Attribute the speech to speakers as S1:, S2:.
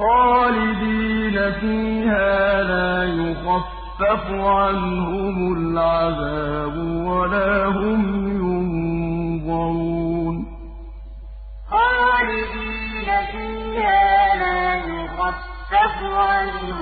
S1: خالدين فيها لا يخفف عنهم العذاب ولا هم ينظرون. خالدين فيها لا يخفف عنهم